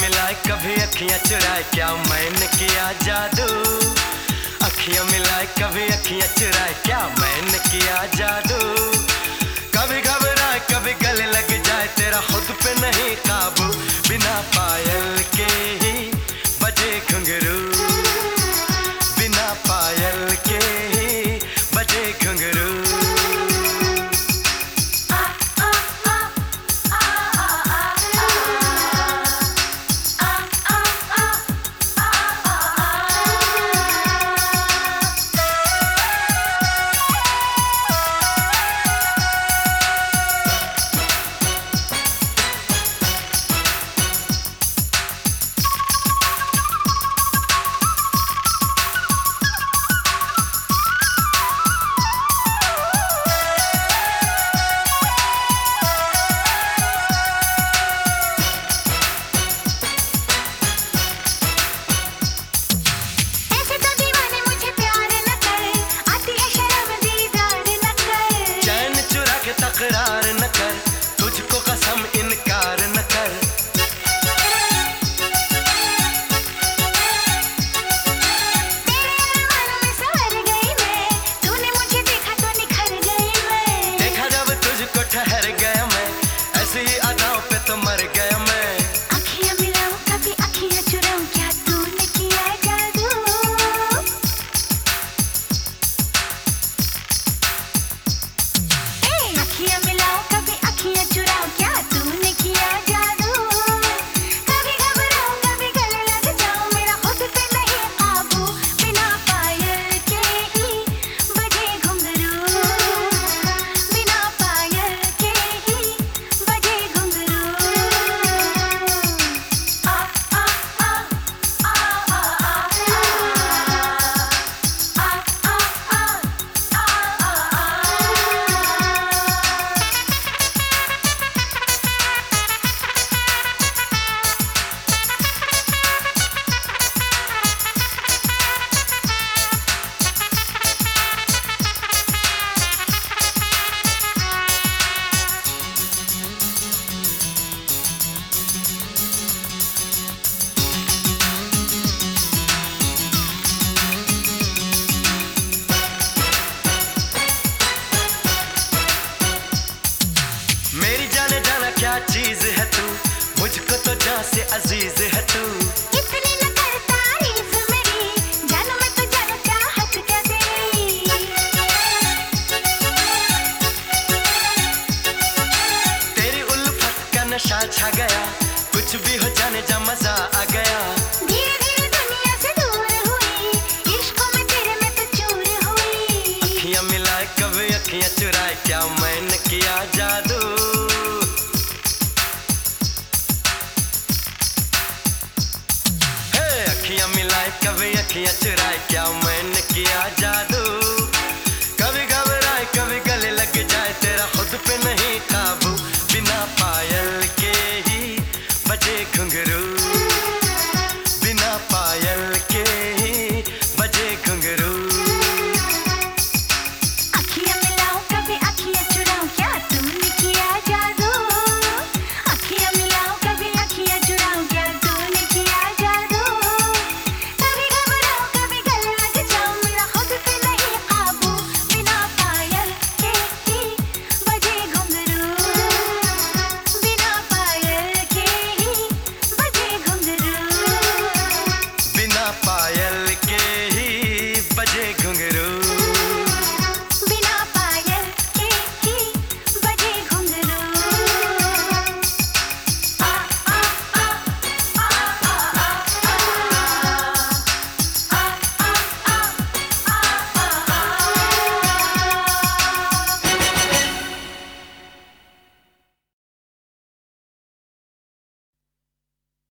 मिलाए, कभी अखियाँ चुराए, क्या मैंने किया जादू? अखियाँ मिलाए, कभी अखियाँ चुराए, क्या मैंने किया जादू? कभी घबराए, कभी गले लग जाए, तेरा खुद पे नहीं काबू। बिना पायल के ही बजे घुंघरू। बिना पायल के ही बजे घुंघरू। क्या चीज़ है तू। मुझको तो जान से अज़ीज़ है तू। इतनी न कर तारीफ़ मेरी जानू मैं तो जानू चाहत क्या तेरी। तेरी उल्फत का नशा छा गया। कुछ भी हो जाने जा मज़ा आ गया।